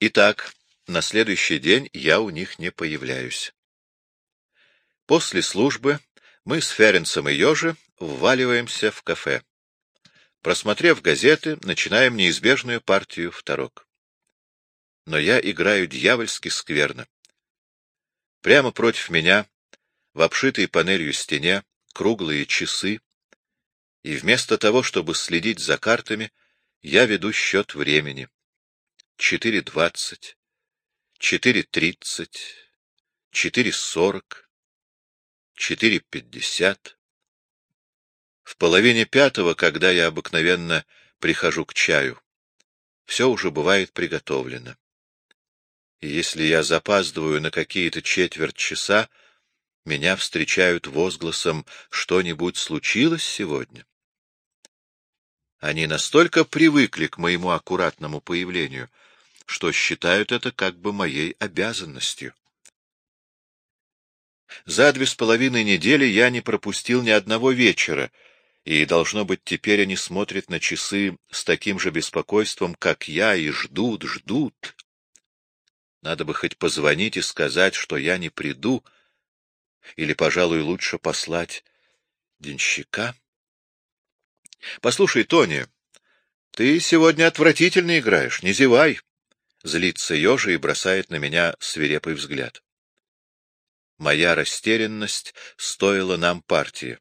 Итак, на следующий день я у них не появляюсь. После службы мы с Ференцем и Ёжи вваливаемся в кафе. Просмотрев газеты, начинаем неизбежную партию второк. Но я играю дьявольски скверно. Прямо против меня, в обшитой панелью стене, круглые часы, и вместо того, чтобы следить за картами, я веду счет времени. Четыре двадцать, четыре тридцать, четыре сорок, четыре пятьдесят. В половине пятого, когда я обыкновенно прихожу к чаю, все уже бывает приготовлено. И если я запаздываю на какие-то четверть часа, меня встречают возгласом «Что-нибудь случилось сегодня?» Они настолько привыкли к моему аккуратному появлению, что считают это как бы моей обязанностью. За две с половиной недели я не пропустил ни одного вечера, и, должно быть, теперь они смотрят на часы с таким же беспокойством, как я, и ждут, ждут. Надо бы хоть позвонить и сказать, что я не приду, или, пожалуй, лучше послать денщика. Послушай, Тони, ты сегодня отвратительно играешь, не зевай. Злится ежа и бросает на меня свирепый взгляд. Моя растерянность стоила нам партии.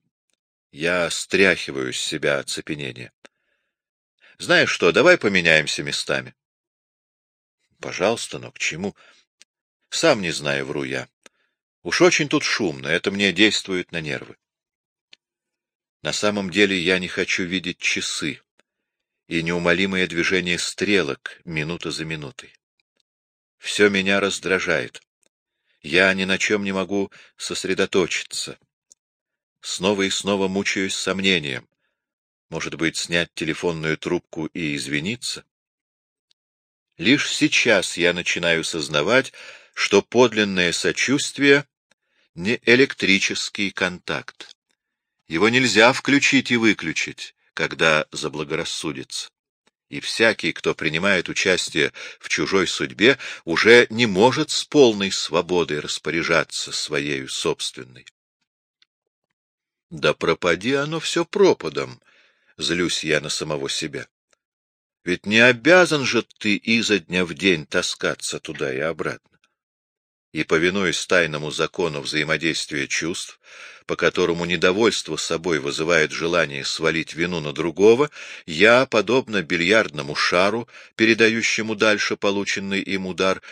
Я стряхиваю с себя оцепенение. Знаешь что, давай поменяемся местами. Пожалуйста, но к чему? Сам не знаю, вру я. Уж очень тут шумно, это мне действует на нервы. На самом деле я не хочу видеть часы и неумолимое движение стрелок минута за минутой. Все меня раздражает. Я ни на чем не могу сосредоточиться. Снова и снова мучаюсь сомнением. Может быть, снять телефонную трубку и извиниться? Лишь сейчас я начинаю сознавать, что подлинное сочувствие — не электрический контакт. Его нельзя включить и выключить, когда заблагорассудится. И всякий, кто принимает участие в чужой судьбе, уже не может с полной свободой распоряжаться своей собственной. Да пропади оно все пропадом, злюсь я на самого себя. Ведь не обязан же ты изо дня в день таскаться туда и обратно. И, повинуясь тайному закону взаимодействия чувств, по которому недовольство собой вызывает желание свалить вину на другого, я, подобно бильярдному шару, передающему дальше полученный им удар,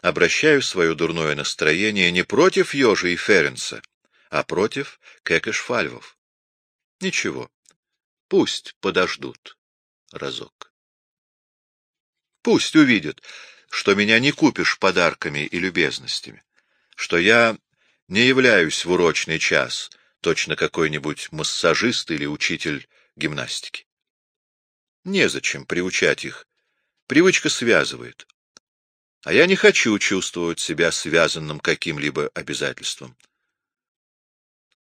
обращаю свое дурное настроение не против Ёжа и Ференса, а против Кекешфальвов. Ничего, пусть подождут разок. Пусть увидят, что меня не купишь подарками и любезностями, что я не являюсь в урочный час, точно какой-нибудь массажист или учитель гимнастики. Незачем приучать их. Привычка связывает. А я не хочу чувствовать себя связанным каким-либо обязательством.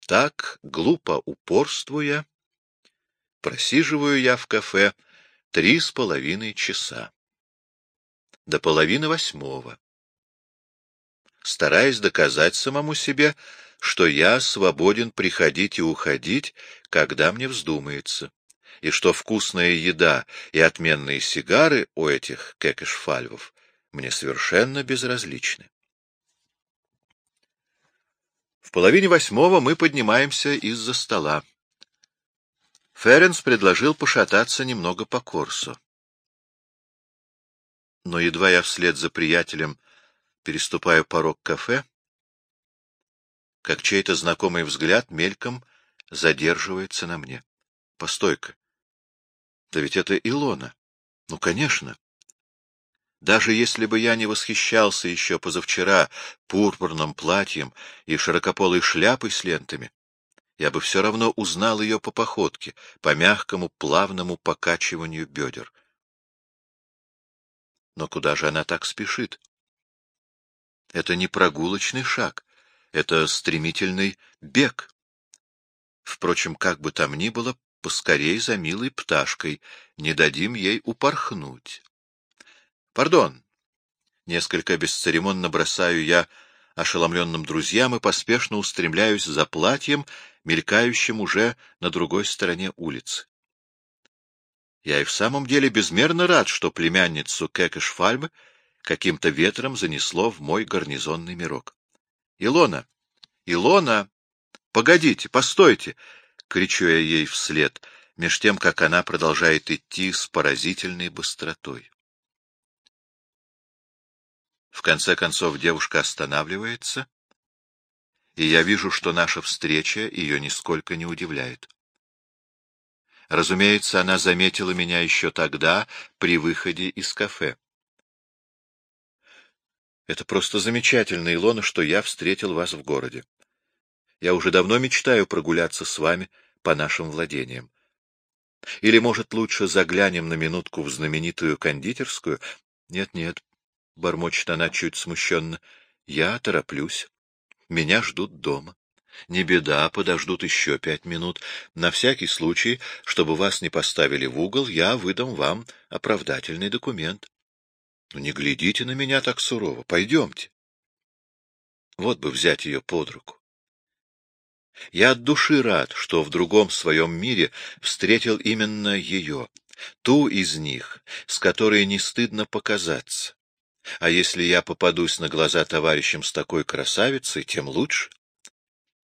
Так, глупо упорствуя, просиживаю я в кафе три с половиной часа. До половины восьмого. Стараясь доказать самому себе, что я свободен приходить и уходить, когда мне вздумается, и что вкусная еда и отменные сигары у этих кекешфальвов мне совершенно безразличны. В половине восьмого мы поднимаемся из-за стола. Ференс предложил пошататься немного по курсу. Но едва я вслед за приятелем переступаю порог кафе, как чей-то знакомый взгляд мельком задерживается на мне. Постой-ка. Да ведь это Илона. Ну, конечно. Даже если бы я не восхищался еще позавчера пурпурным платьем и широкополой шляпой с лентами, я бы все равно узнал ее по походке, по мягкому плавному покачиванию бедер. Но куда же она так спешит? Это не прогулочный шаг, это стремительный бег. Впрочем, как бы там ни было, поскорей за милой пташкой, не дадим ей упорхнуть. Пардон. Несколько бесцеремонно бросаю я ошеломленным друзьям и поспешно устремляюсь за платьем, мелькающим уже на другой стороне улицы. Я и в самом деле безмерно рад, что племянницу Кекешфальмы каким-то ветром занесло в мой гарнизонный мирок. — Илона! Илона! Погодите, постойте! — кричу я ей вслед, меж тем, как она продолжает идти с поразительной быстротой. В конце концов девушка останавливается, и я вижу, что наша встреча ее нисколько не удивляет. Разумеется, она заметила меня еще тогда, при выходе из кафе. Это просто замечательно, Илона, что я встретил вас в городе. Я уже давно мечтаю прогуляться с вами по нашим владениям. Или, может, лучше заглянем на минутку в знаменитую кондитерскую? Нет-нет, — бормочет она чуть смущенно, — я тороплюсь. Меня ждут дома. Не беда, подождут еще пять минут. На всякий случай, чтобы вас не поставили в угол, я выдам вам оправдательный документ. Ну, не глядите на меня так сурово. Пойдемте. Вот бы взять ее под руку. Я от души рад, что в другом своем мире встретил именно ее, ту из них, с которой не стыдно показаться. А если я попадусь на глаза товарищам с такой красавицей, тем лучше.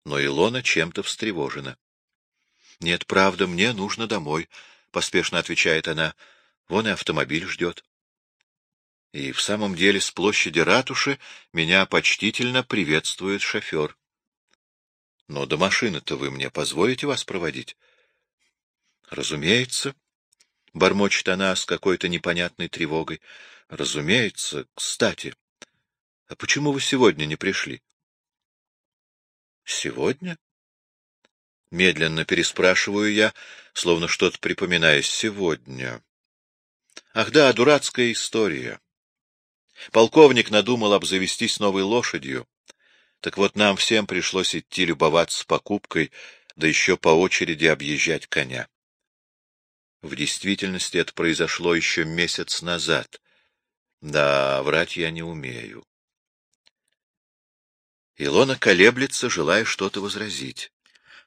Но Илона чем-то встревожена. — Нет, правда, мне нужно домой, — поспешно отвечает она. — Вон и автомобиль ждет. И в самом деле с площади ратуши меня почтительно приветствует шофер. — Но до машины-то вы мне позволите вас проводить? — Разумеется, — бормочет она с какой-то непонятной тревогой. — Разумеется. Кстати, а почему вы сегодня не пришли? — Сегодня? Медленно переспрашиваю я, словно что-то припоминая. Сегодня. Ах да, дурацкая история. Полковник надумал обзавестись новой лошадью. Так вот нам всем пришлось идти любоваться покупкой, да еще по очереди объезжать коня. В действительности это произошло еще месяц назад. Да, врать я не умею. Илона колеблется, желая что-то возразить.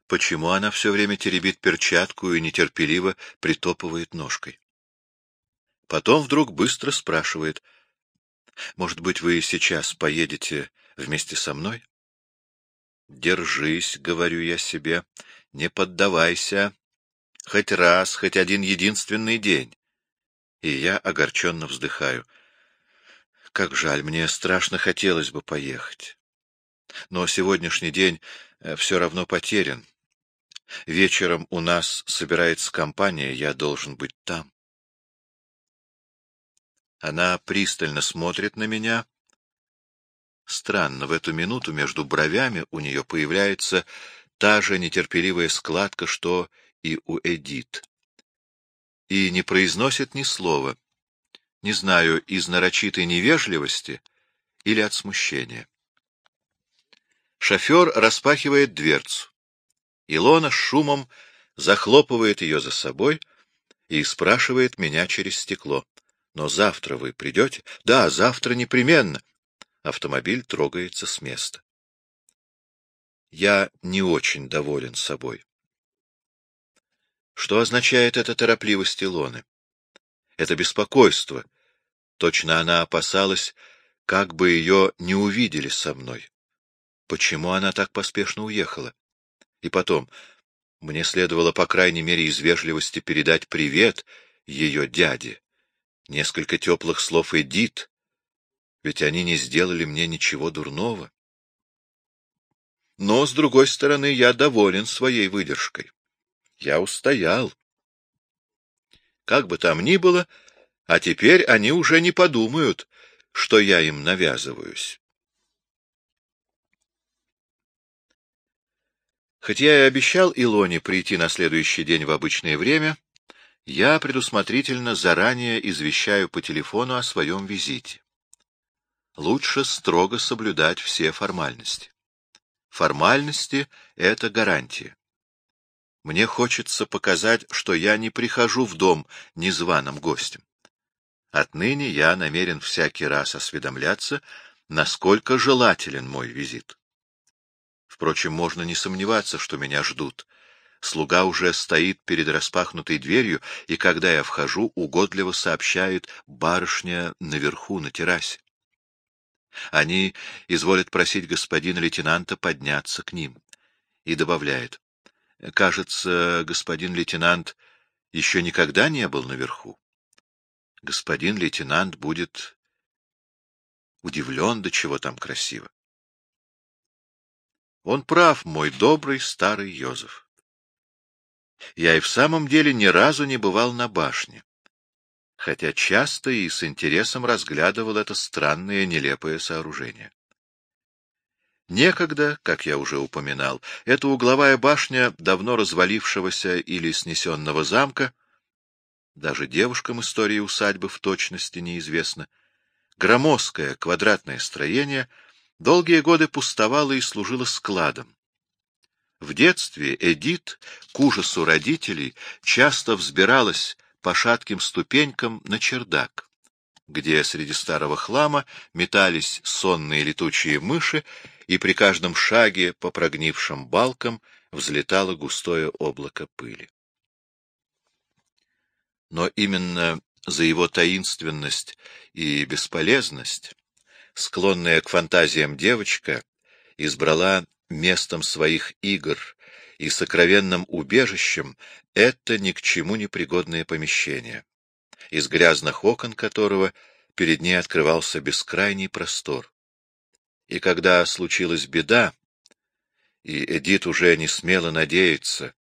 Почему она все время теребит перчатку и нетерпеливо притопывает ножкой? Потом вдруг быстро спрашивает — может быть, вы сейчас поедете вместе со мной? Держись, говорю я себе, не поддавайся. Хоть раз, хоть один единственный день. И я огорченно вздыхаю. Как жаль, мне страшно хотелось бы поехать. Но сегодняшний день э, все равно потерян. Вечером у нас собирается компания, я должен быть там. Она пристально смотрит на меня. Странно, в эту минуту между бровями у нее появляется та же нетерпеливая складка, что и у Эдит. И не произносит ни слова. Не знаю, из нарочитой невежливости или от смущения. Шофер распахивает дверцу. Илона с шумом захлопывает ее за собой и спрашивает меня через стекло. Но завтра вы придете? Да, завтра непременно. Автомобиль трогается с места. Я не очень доволен собой. Что означает эта торопливость Илоны? Это беспокойство. Точно она опасалась, как бы ее не увидели со мной. Почему она так поспешно уехала? И потом, мне следовало, по крайней мере, из вежливости передать привет ее дяде несколько теплых слов Эдит, ведь они не сделали мне ничего дурного. Но, с другой стороны, я доволен своей выдержкой. Я устоял. Как бы там ни было, а теперь они уже не подумают, что я им навязываюсь. Хоть я и обещал Илоне прийти на следующий день в обычное время, я предусмотрительно заранее извещаю по телефону о своем визите. Лучше строго соблюдать все формальности. Формальности — это гарантия. Мне хочется показать, что я не прихожу в дом незваным гостем. Отныне я намерен всякий раз осведомляться, насколько желателен мой визит. Впрочем, можно не сомневаться, что меня ждут. Слуга уже стоит перед распахнутой дверью, и когда я вхожу, угодливо сообщает барышня наверху на террасе. Они изволят просить господина лейтенанта подняться к ним. И добавляет. Кажется, господин лейтенант еще никогда не был наверху. Господин лейтенант будет удивлен, до чего там красиво. Он прав, мой добрый старый Йозеф. Я и в самом деле ни разу не бывал на башне, хотя часто и с интересом разглядывал это странное нелепое сооружение. Некогда, как я уже упоминал, эта угловая башня давно развалившегося или снесенного замка, даже девушкам истории усадьбы в точности неизвестно, громоздкое квадратное строение долгие годы пустовало и служило складом. В детстве Эдит, к ужасу родителей, часто взбиралась по шатким ступенькам на чердак, где среди старого хлама метались сонные летучие мыши, и при каждом шаге по прогнившим балкам взлетало густое облако пыли. Но именно за его таинственность и бесполезность склонная к фантазиям девочка избрала местом своих игр и сокровенным убежищем это ни к чему не пригодное помещение, из грязных окон которого перед ней открывался бескрайний простор. И когда случилась беда, и Эдит уже не смела надеяться,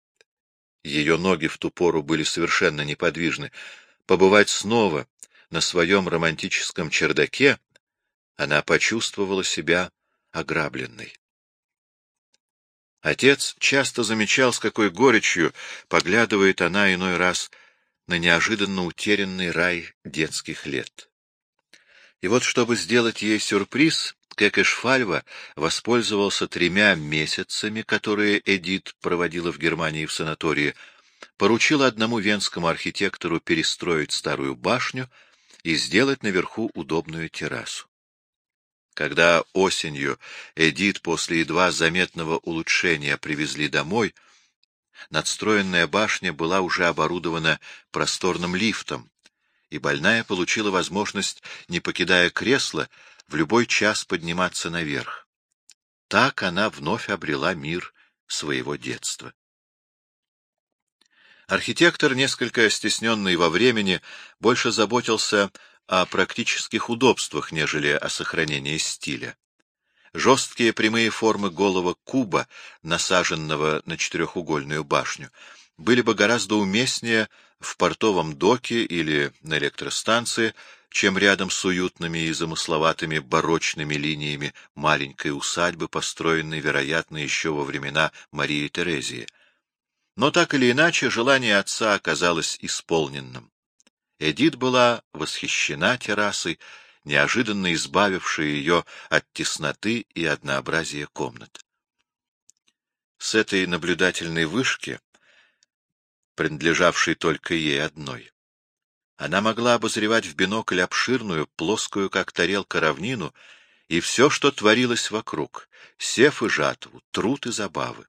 ее ноги в ту пору были совершенно неподвижны, побывать снова на своем романтическом чердаке, она почувствовала себя ограбленной. Отец часто замечал, с какой горечью поглядывает она иной раз на неожиданно утерянный рай детских лет. И вот, чтобы сделать ей сюрприз, Кекешфальва воспользовался тремя месяцами, которые Эдит проводила в Германии в санатории, поручил одному венскому архитектору перестроить старую башню и сделать наверху удобную террасу. Когда осенью Эдит после едва заметного улучшения привезли домой, надстроенная башня была уже оборудована просторным лифтом, и больная получила возможность, не покидая кресла, в любой час подниматься наверх. Так она вновь обрела мир своего детства. Архитектор, несколько стесненный во времени, больше заботился о практических удобствах, нежели о сохранении стиля. Жесткие прямые формы голого куба, насаженного на четырехугольную башню, были бы гораздо уместнее в портовом доке или на электростанции, чем рядом с уютными и замысловатыми барочными линиями маленькой усадьбы, построенной, вероятно, еще во времена Марии Терезии. Но так или иначе, желание отца оказалось исполненным. Эдит была восхищена террасой, неожиданно избавившей ее от тесноты и однообразия комнат. С этой наблюдательной вышки, принадлежавшей только ей одной, она могла обозревать в бинокль обширную, плоскую, как тарелка, равнину и все, что творилось вокруг — сев и жатву, труд и забавы.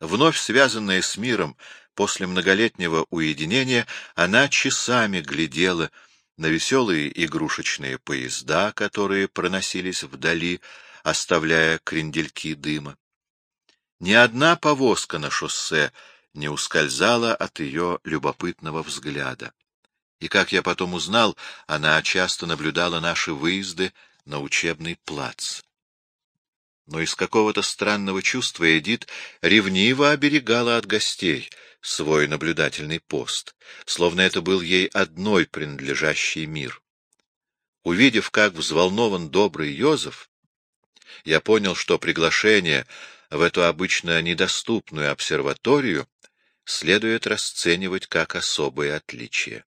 Вновь связанная с миром, После многолетнего уединения она часами глядела на веселые игрушечные поезда, которые проносились вдали, оставляя крендельки дыма. Ни одна повозка на шоссе не ускользала от ее любопытного взгляда. И, как я потом узнал, она часто наблюдала наши выезды на учебный плац. Но из какого-то странного чувства Эдит ревниво оберегала от гостей — свой наблюдательный пост, словно это был ей одной принадлежащий мир. Увидев, как взволнован добрый Йозеф, я понял, что приглашение в эту обычно недоступную обсерваторию следует расценивать как особое отличие.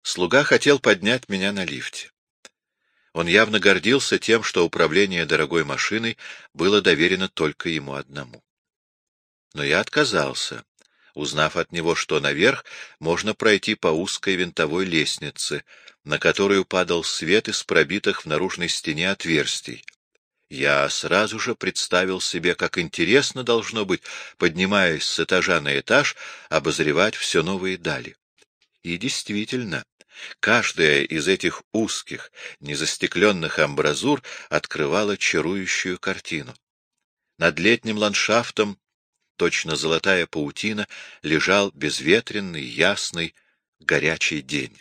Слуга хотел поднять меня на лифте. Он явно гордился тем, что управление дорогой машиной было доверено только ему одному. Но я отказался, узнав от него, что наверх можно пройти по узкой винтовой лестнице, на которую падал свет из пробитых в наружной стене отверстий. Я сразу же представил себе, как интересно должно быть, поднимаясь с этажа на этаж, обозревать все новые дали. И действительно, каждая из этих узких, незастекленных амбразур открывала чарующую картину. Над летним ландшафтом, точно золотая паутина, лежал безветренный, ясный, горячий день.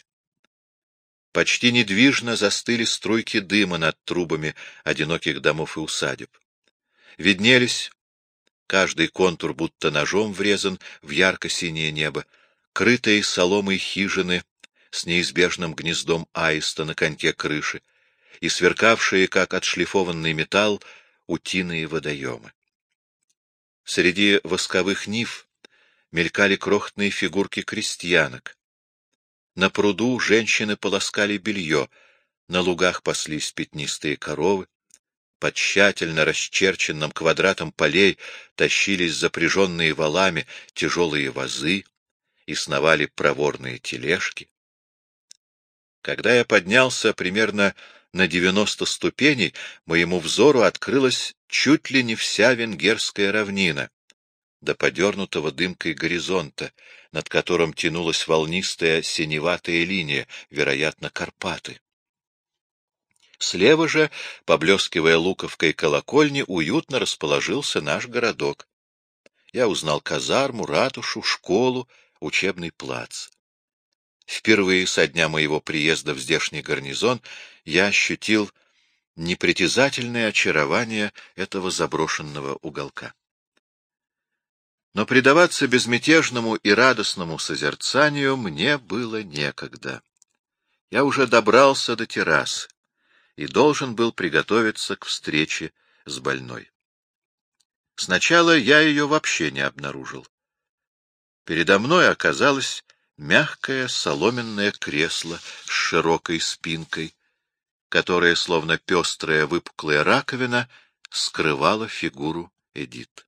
Почти недвижно застыли струйки дыма над трубами одиноких домов и усадеб. Виднелись, каждый контур будто ножом врезан в ярко-синее небо, крытые соломой хижины с неизбежным гнездом аиста на коньке крыши и сверкавшие, как отшлифованный металл, утиные водоемы. Среди восковых нив мелькали крохотные фигурки крестьянок, на пруду женщины полоскали белье, на лугах паслись пятнистые коровы, под тщательно расчерченным квадратом полей тащились запряженные валами тяжелые вазы и сновали проворные тележки. Когда я поднялся примерно на девяносто ступеней, моему взору открылась чуть ли не вся венгерская равнина, до подернутого дымкой горизонта, над которым тянулась волнистая синеватая линия, вероятно, Карпаты. Слева же, поблескивая луковкой колокольни, уютно расположился наш городок. Я узнал казарму, ратушу, школу, учебный плац. Впервые со дня моего приезда в здешний гарнизон я ощутил непритязательное очарование этого заброшенного уголка. Но предаваться безмятежному и радостному созерцанию мне было некогда. Я уже добрался до террасы и должен был приготовиться к встрече с больной. Сначала я ее вообще не обнаружил. Передо мной оказалось мягкое соломенное кресло с широкой спинкой, которое, словно пестрая выпуклая раковина, скрывало фигуру Эдит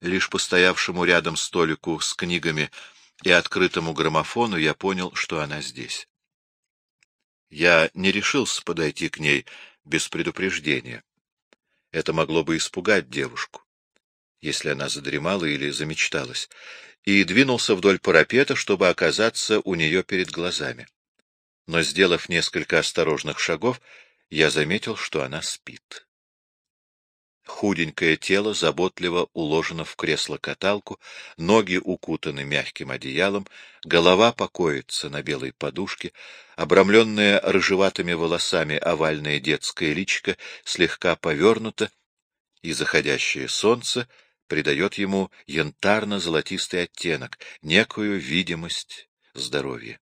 лишь постоявшему рядом столику с книгами и открытому граммофону я понял, что она здесь. Я не решился подойти к ней без предупреждения. Это могло бы испугать девушку, если она задремала или замечталась, и двинулся вдоль парапета, чтобы оказаться у нее перед глазами. Но, сделав несколько осторожных шагов, я заметил, что она спит. Худенькое тело заботливо уложено в кресло-каталку, ноги укутаны мягким одеялом, голова покоится на белой подушке, обрамленная рыжеватыми волосами овальное детское личико слегка повернуто, и заходящее солнце придает ему янтарно-золотистый оттенок, некую видимость здоровья.